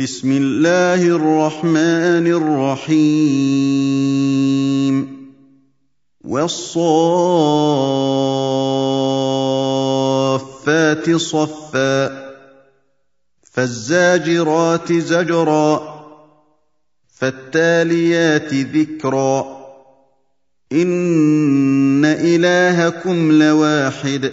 بسم الله الرحمن الرحيم والصافات صفا فالزاجرات زجرا فالتاليات ذكرا ان الهكم لواحد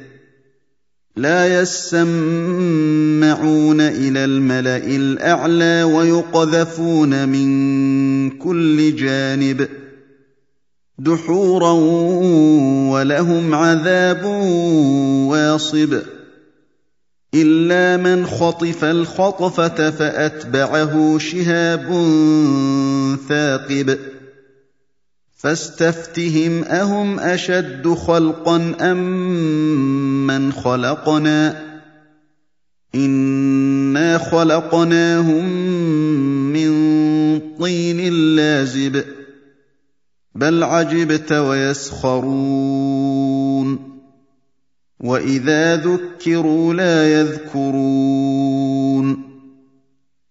لا يسمعون إلى الملأ الأعلى ويقذفون من كل جانب دحورا ولهم عذاب واصب إلا من خطف الخطفة فأتبعه شهاب ثاقب فاستفتهم أهم أشد خلقا أم من خلقنا إنا خلقناهم من طين لازب بل عجبت ويسخرون وإذا ذكروا لا يذكرون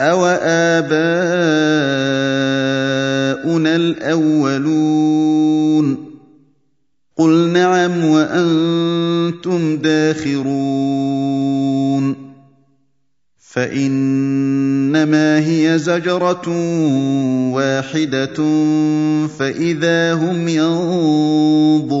أوآباؤنا الأولون قل نعم وأنتم داخرون فإنما هي زجرة واحدة فإذا هم ينظرون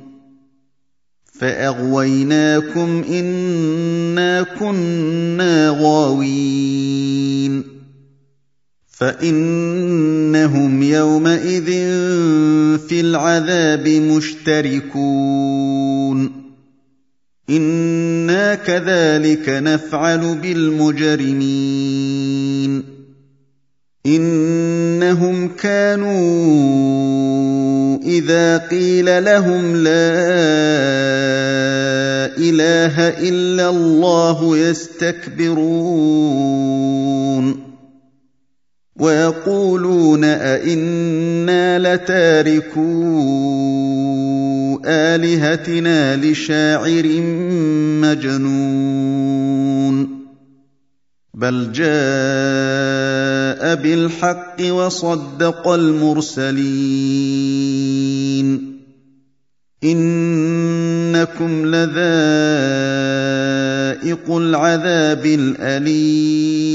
فاغويناكم انا كنا غاوين فانهم يومئذ في العذاب مشتركون أنا كذلك نفعل بالمجرمين إنهم كانوا إذا قيل لهم لا إله إلا الله يستكبرون ويقولون أئنا لتاركو آلهتنا لشاعر مجنون بل جاء بالحق وصدق المرسلين إنكم لذائق العذاب الأليم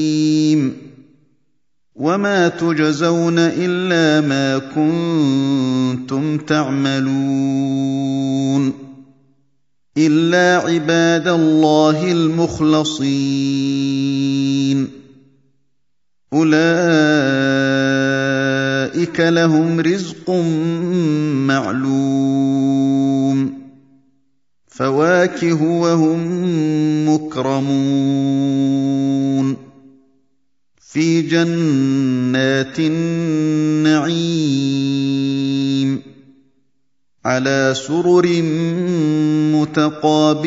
وما تجزون الا ما كنتم تعملون الا عباد الله المخلصين اولئك لهم رزق معلوم فواكه وهم مكرمون في جنات النعيم على سرر متقابلين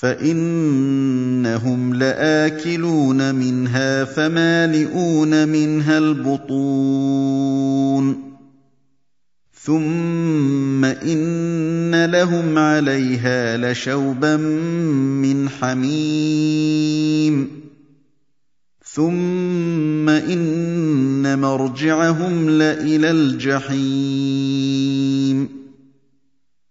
فَإِنَّهُمْ لَآكِلُونَ مِنْهَا فَمَالِئُونَ مِنْهَا الْبُطُونَ. ثُمَّ إِنَّ لَهُمْ عَلَيْهَا لَشَوْبًا مِّنْ حَمِيمٍ. ثُمَّ إِنَّ مَرْجِعَهُمْ لَإِلَى الْجَحِيمِ.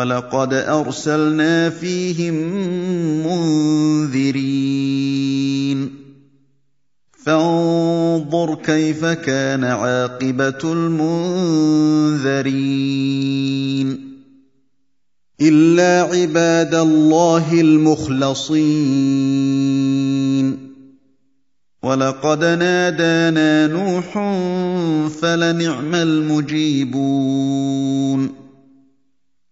ولقد أرسلنا فيهم منذرين. فانظر كيف كان عاقبة المنذرين. إلا عباد الله المخلصين. ولقد نادانا نوح فلنعم المجيبون.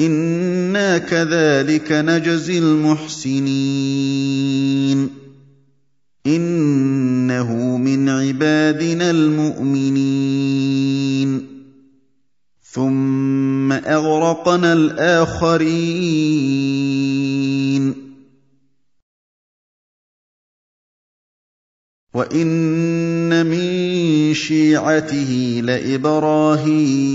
أنا كذلك نجزي المحسنين انه من عبادنا المؤمنين ثم اغرقنا الاخرين وان من شيعته لابراهيم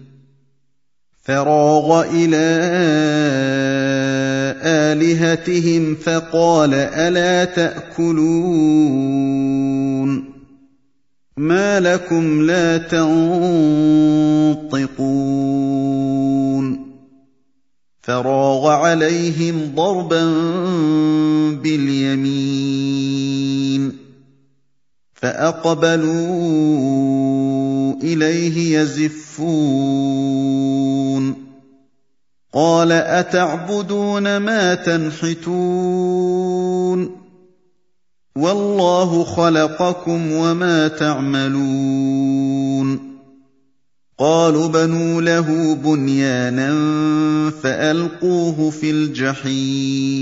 فَرَاغَ إِلَىٰ آلِهَتِهِمْ فَقَالَ أَلَا تَأْكُلُونَ مَا لَكُمْ لَا تَنطِقُونَ فَرَاغَ عَلَيْهِمْ ضَرْبًا بِالْيَمِينِ فَأَقْبَلُوا إِلَيْهِ يَزِفُّونَ قَالَ أَتَعْبُدُونَ مَا تَنْحِتُونَ وَاللَّهُ خَلَقَكُمْ وَمَا تَعْمَلُونَ قَالُوا ابْنُوا لَهُ بُنْيَانًا فَأَلْقُوهُ فِي الْجَحِيمِ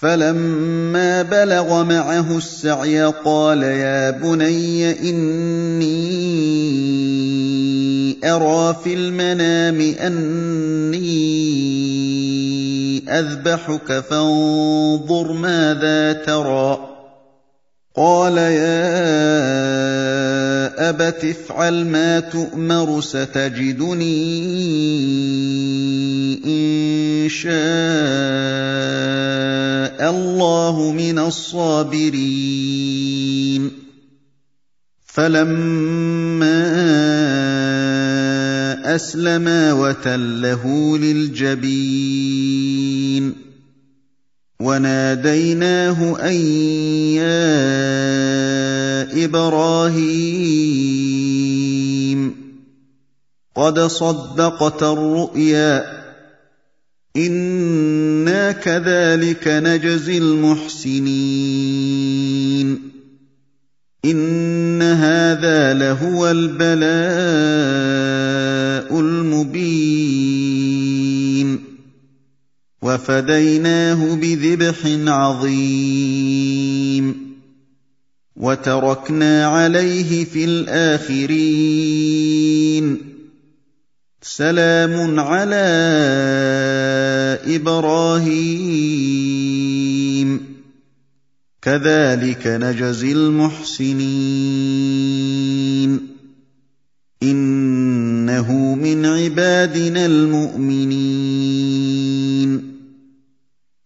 فَلَمَّا بَلَغَ مَعَهُ السَّعْيَ قَالَ يَا بُنَيَّ إِنِّي أَرَىٰ فِي الْمَنَامِ أَنِّي أَذْبَحُكَ فَانظُرْ مَاذَا تَرَىٰ. قَالَ يَا أَبَتِ افْعَلْ مَا تُؤْمَرُ سَتَجِدُنِي إِن شَاءَ اللَّهُ مِنَ الصَّابِرِينَ فَلَمَّا أَسْلَمَا وَتَلَّهُ لِلْجَبِينِ وَنَادَيْنَاهُ أَن يَا إِبْرَاهِيمُ قَدْ صَدَّقْتَ الرُّؤْيَا ۚ إِنَّا كَذَٰلِكَ نَجْزِي الْمُحْسِنِينَ إِنَّ هَٰذَا لَهُوَ الْبَلَاءُ الْمُبِينُ وَفَدَيْنَاهُ بِذِبْحٍ عَظِيمٍ وَتَرَكْنَا عَلَيْهِ فِي الْآخِرِينَ سَلَامٌ عَلَىٰ إِبْرَاهِيمَ. كذلك نجزي المحسنين. إنه من عبادنا المؤمنين.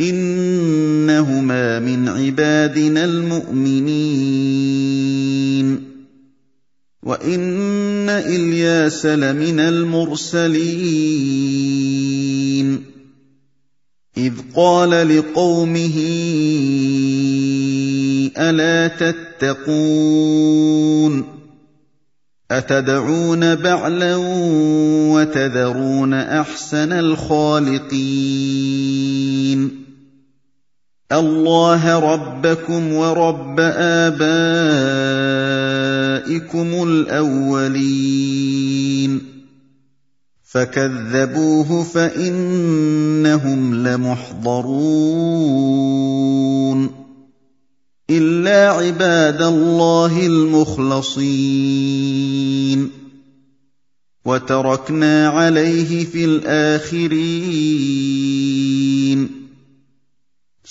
إنهما من عبادنا المؤمنين. وإن إلياس لمن المرسلين. إذ قال لقومه ألا تتقون؟ أتدعون بعلا وتذرون أحسن الخالقين؟ الله ربكم ورب آبائكم الأولين. فكذبوه فإنهم لمحضرون. إلا عباد الله المخلصين. وتركنا عليه في الآخرين.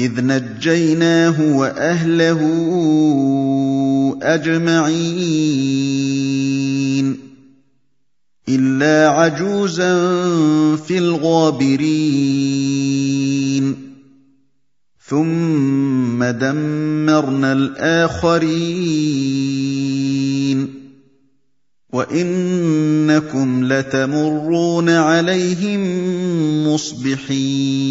إذ نجيناه وأهله أجمعين إِلَّا عَجُوزًا فِي الْغَابِرِينَ ثُمَّ دَمَّرْنَا الْآخَرِينَ وَإِنَّكُمْ لَتَمُرُّونَ عَلَيْهِم مُّصْبِحِينَ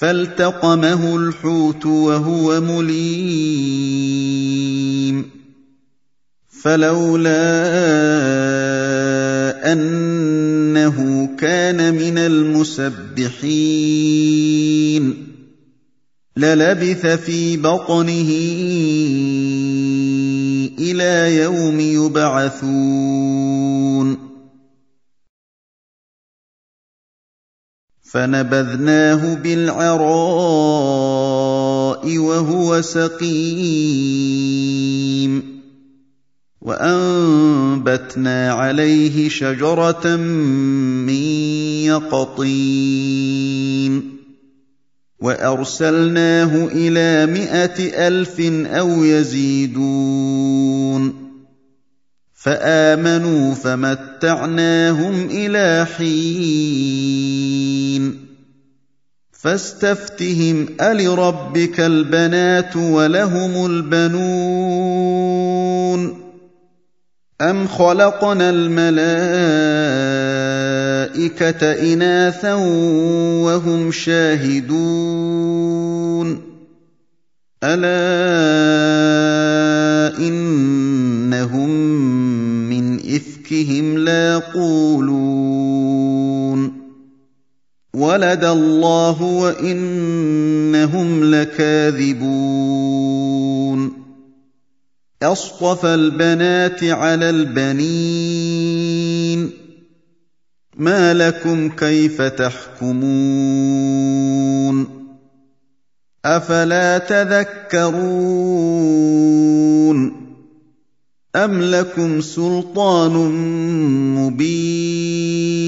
فالتقمه الحوت وهو مليم. فلولا أنه كان من المسبحين. للبث في بطنه إلى يوم يبعثون. فنبذناه بالعراء وهو سقيم. وأنبتنا عليه شجرة من يقطين. وأرسلناه إلى مائه ألف أو يزيدون. فآمنوا فمتعناهم إلى حين. فاستفتهم ألربك البنات ولهم البنون؟ أم خلقنا الملائكة إناثا وهم شاهدون؟ ألا افكهم لايقولون ولد الله وإنهم لكاذبون. أصطفى البنات على البنين. ما لكم كيف تحكمون؟ أفلا تذكرون؟ ام لكم سلطان مبين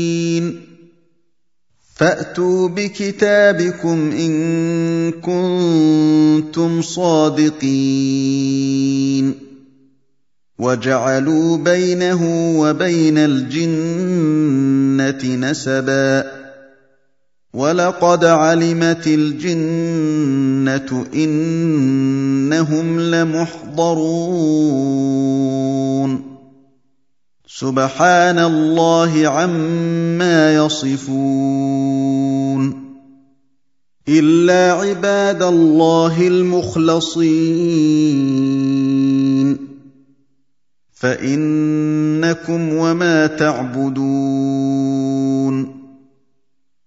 فاتوا بكتابكم ان كنتم صادقين وجعلوا بينه وبين الجنه نسبا ولقد علمت الجنة إنهم لمحضرون. سبحان الله عما يصفون. إلا عباد الله المخلصين. فإنكم وما تعبدون.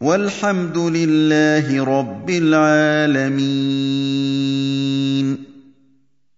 والحمد لله رب العالمين.